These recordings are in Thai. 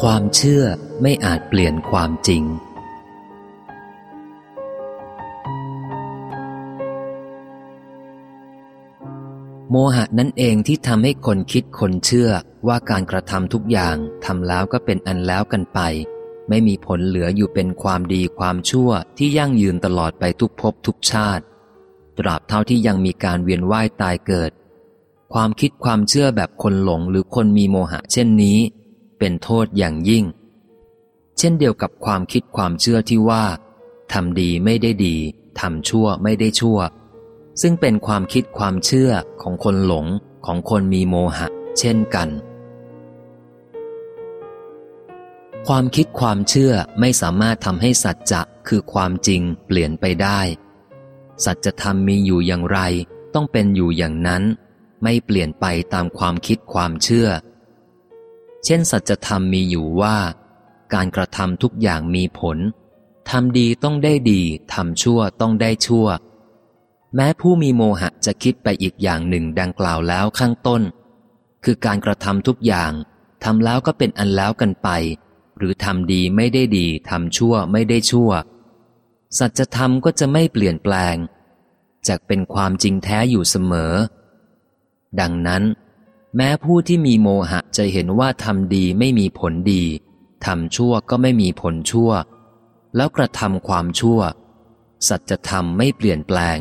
ความเชื่อไม่อาจเปลี่ยนความจริง โมหะนั่นเองที่ทำให้คนคิดคนเชื่อว่าการกระทำทุกอย่างทำแล้วก็เป็นอันแล้วกันไป ไม่มีผลเหลืออยู่เป็นความดีความชั่วที่ยั่งยืนตลอดไปทุกภพทุกชาติ ตราบเท่าที่ยังมีการเวียนว่ายตายเกิด ความคิดความเชื่อแบบคนหลงหรือคนมีโมหะเช่นนี้ เป็นโทษอย่างยิ่ง เช่นเดียวกับความคิดความเชื่อที่ว่าทำดีไม่ได้ดีทำชั่วไม่ได้ชั่ว ซึ่งเป็นความคิดความเชื่อของคนหลงของคนมีโมหะ เช่นกัน ความคิดความเชื่อไม่สามารถทำให้สัจจะคือความจริงเปลี่ยนไปได้ สัจธรรมมีอยู่อย่างไร ต้องเป็นอยู่อย่างนั้น ไม่เปลี่ยนไปตามความคิดความเชื่อ เช่น สัจธรรมมีอยู่ว่า การกระทำทุกอย่างมีผลทำดีต้องได้ดีทำชั่วต้องได้ชั่ว แม้ผู้มีโมหะจะคิดไปอีกอย่างหนึ่งดังกล่าวแล้วข้างต้น คือการกระทำทุกอย่างทำแล้วก็เป็นอันแล้วกันไป หรือทำดีไม่ได้ดีทำชั่วไม่ได้ชั่ว สัจธรรมก็จะไม่เปลี่ยนแปลงจากเป็นความจริงแท้อยู่เสมอ ดังนั้น แม้ผู้ที่มีโมหะจะเห็นว่าทำดีไม่มีผลดีทำชั่วก็ไม่มีผลชั่ว แล้วกระทำความชั่ว สัจธรรมไม่เปลี่ยนแปลง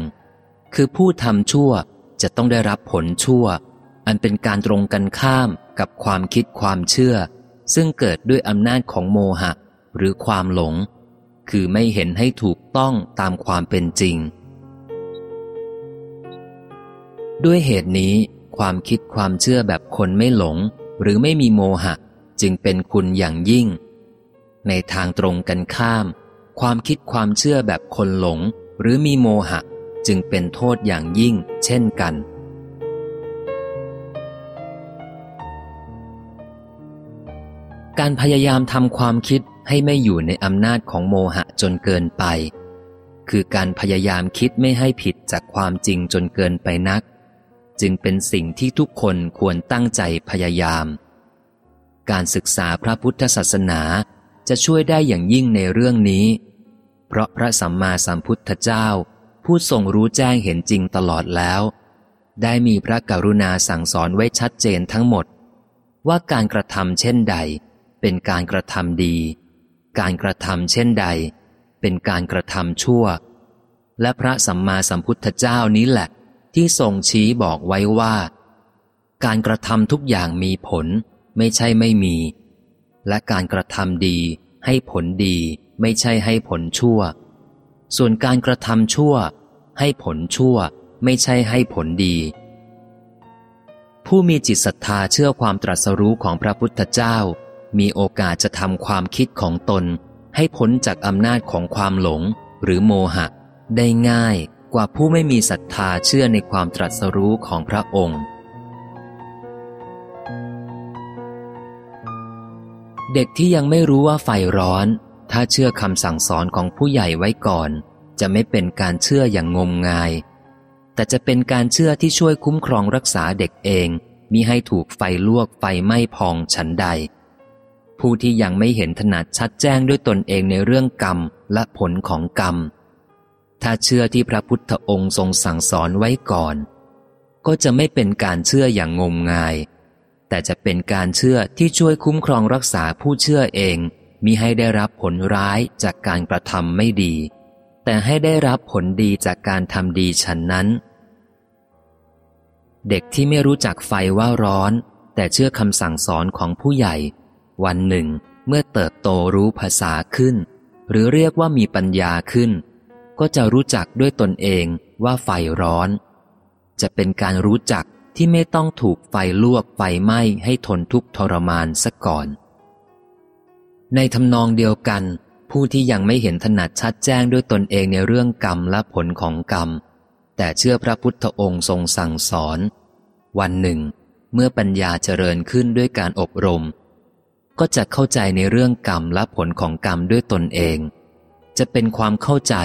คือผู้ทำชั่วจะต้องได้รับผลชั่ว อันเป็นการตรงกันข้ามกับความคิดความเชื่อ ซึ่งเกิดด้วยอำนาจของโมหะหรือความหลง คือไม่เห็นให้ถูกต้องตามความเป็นจริง ด้วยเหตุนี้ ความคิดความเชื่อแบบคนไม่หลง หรือไม่มีโมหะ จึงเป็นคุณอย่างยิ่ง ในทางตรงกันข้าม ความคิดความเชื่อแบบคนหลง หรือมีโมหะ จึงเป็นโทษอย่างยิ่ง เช่นกันการพยายามทำความคิดให้ไม่อยู่ในอำนาจของโมหะจนเกินไป คือการพยายามคิดไม่ให้ผิดจากความจริงจนเกินไปนัก จึงเป็นสิ่งที่ทุกคนควรตั้งใจพยายาม การศึกษาพระพุทธศาสนาจะช่วยได้อย่างยิ่งในเรื่องนี้ เพราะพระสัมมาสัมพุทธเจ้า ผู้ทรงรู้แจ้งเห็นจริงตลอดแล้ว ได้มีพระกรุณาสั่งสอนไว้ชัดเจนทั้งหมด ว่าการกระทำเช่นใด เป็นการกระทำดี การกระทำเช่นใด เป็นการกระทำชั่ว และพระสัมมาสัมพุทธเจ้านี้แหละ ที่ทรงชี้บอกไว้ว่า การกระทำทุกอย่างมีผล ไม่ใช่ไม่มี และการกระทำดีให้ผลดีไม่ใช่ให้ผลชั่ว ส่วนการกระทำชั่ว ให้ผลชั่ว ไม่ใช่ให้ผลดี ผู้มีจิตศรัทธาเชื่อความตรัสรู้ของพระพุทธเจ้า มีโอกาสจะทำความคิดของตน ให้พ้นจากอำนาจของความหลง หรือโมหะ ได้ง่ายกว่าผู้ไม่มีศรัทธาเชื่อในความตรัสรู้ของพระองค์ เด็กที่ยังไม่รู้ว่าไฟร้อน ถ้าเชื่อคำสั่งสอนของผู้ใหญ่ไว้ก่อน จะไม่เป็นการเชื่ออย่างงมงาย แต่จะเป็นการเชื่อที่ช่วยคุ้มครองรักษาเด็กเองมิให้ถูกไฟลวกไฟไหม้พองฉันใด ผู้ที่ยังไม่เห็นถนัดชัดแจ้งด้วยตนเองในเรื่องกรรมและผลของกรรม ถ้าเชื่อที่พระพุทธองค์ทรงสั่งสอนไว้ก่อน ก็จะไม่เป็นการเชื่ออย่างงมงาย แต่จะเป็นการเชื่อที่ช่วยคุ้มครองรักษาผู้เชื่อเองมิให้ได้รับผลร้ายจากการกระทำไม่ดี แต่ให้ได้รับผลดีจากการทำดีฉันนั้น เด็กที่ไม่รู้จักไฟว่าร้อน แต่เชื่อคำสั่งสอนของผู้ใหญ่ วันหนึ่ง เมื่อเติบโตรู้ภาษาขึ้น หรือเรียกว่ามีปัญญาขึ้น ก็จะรู้จักด้วยตนเองว่าไฟร้อน จะเป็นการรู้จักที่ไม่ต้องถูกไฟลวกไฟไหม้ให้ทนทุกข์ทรมานซะก่อน ในทำนองเดียวกัน ผู้ที่ยังไม่เห็นถนัดชัดแจ้งด้วยตนเองในเรื่องกรรมและผลของกรรม แต่เชื่อพระพุทธองค์ทรงสั่งสอน วันหนึ่ง เมื่อปัญญาเจริญขึ้นด้วยการอบรม ก็จะเข้าใจในเรื่องกรรมและผลของกรรมด้วยตนเอง จะเป็นความเข้าใจ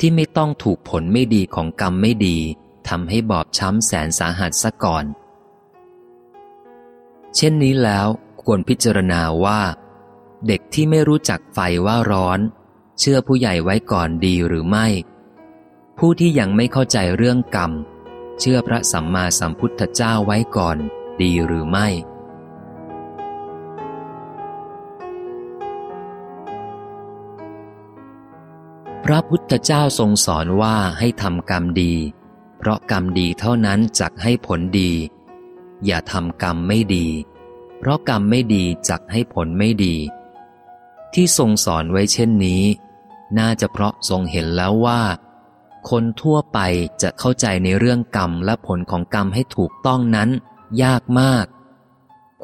ที่ไม่ต้องถูกผลไม่ดีของกรรมไม่ดีทำให้บอบช้ำแสนสาหัสซะก่อน เช่นนี้แล้วควรพิจารณาว่า เด็กที่ไม่รู้จักไฟว่าร้อน เชื่อผู้ใหญ่ไว้ก่อนดีหรือไม่ ผู้ที่ยังไม่เข้าใจเรื่องกรรม เชื่อพระสัมมาสัมพุทธเจ้าไว้ก่อนดีหรือไม่ พระพุทธเจ้าทรงสอนว่าให้ทำกรรมดี เพราะกรรมดีเท่านั้นจักให้ผลดี อย่าทำกรรมไม่ดี เพราะกรรมไม่ดีจักให้ผลไม่ดี ที่ทรงสอนไว้เช่นนี้ น่าจะเพราะทรงเห็นแล้วว่า คนทั่วไปจะเข้าใจในเรื่องกรรมและผลของกรรมให้ถูกต้องนั้น ยากมาก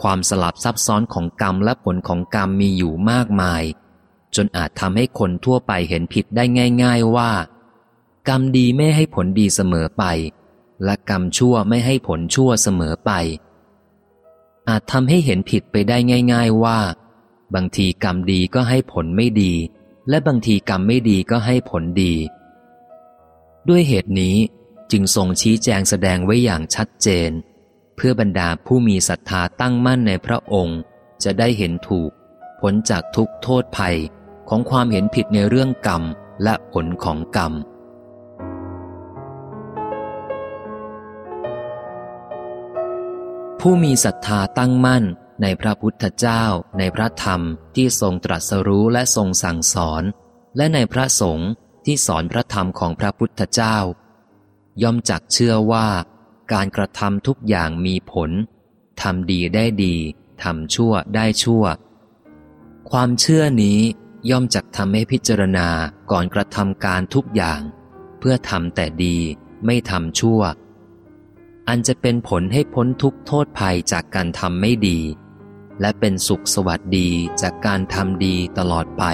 ความสลับซับซ้อนของกรรมและผลของกรรมมีอยู่มากมาย จนอาจทำให้คนทั่วไปเห็นผิดได้ง่าย ๆว่า กรรมดีไม่ให้ผลดีเสมอไป และกรรมชั่วไม่ให้ผลชั่วเสมอไป อาจทำให้เห็นผิดไปได้ง่าย ๆว่า บางทีกรรมดีก็ให้ผลไม่ดี และบางทีกรรมไม่ดีก็ให้ผลดี ด้วยเหตุนี้จึงทรงชี้แจงแสดงไว้อย่างชัดเจน เพื่อบรรดาผู้มีศรัทธาตั้งมั่นในพระองค์ จะได้เห็นถูกพ้นจากทุกโทษภัย ของความเห็นผิดในเรื่องกรรมและผลของกรรม ผู้มีศรัทธาตั้งมั่นในพระพุทธเจ้า ในพระธรรมที่ทรงตรัสรู้และทรงสั่งสอน และในพระสงฆ์ที่สอนพระธรรมของพระพุทธเจ้า ย่อมจักเชื่อว่า การกระทำทุกอย่างมีผลทำดีได้ดีทำชั่วได้ชั่ว ความเชื่อนี้ ย่อมจักทำให้พิจารณาก่อนกระทำการทุกอย่าง เพื่อทำแต่ดีไม่ทำชั่ว อันจะเป็นผลให้พ้นทุกโทษภัยจากการทำไม่ดี และเป็นสุขสวัสดีจากการทำดีตลอดไป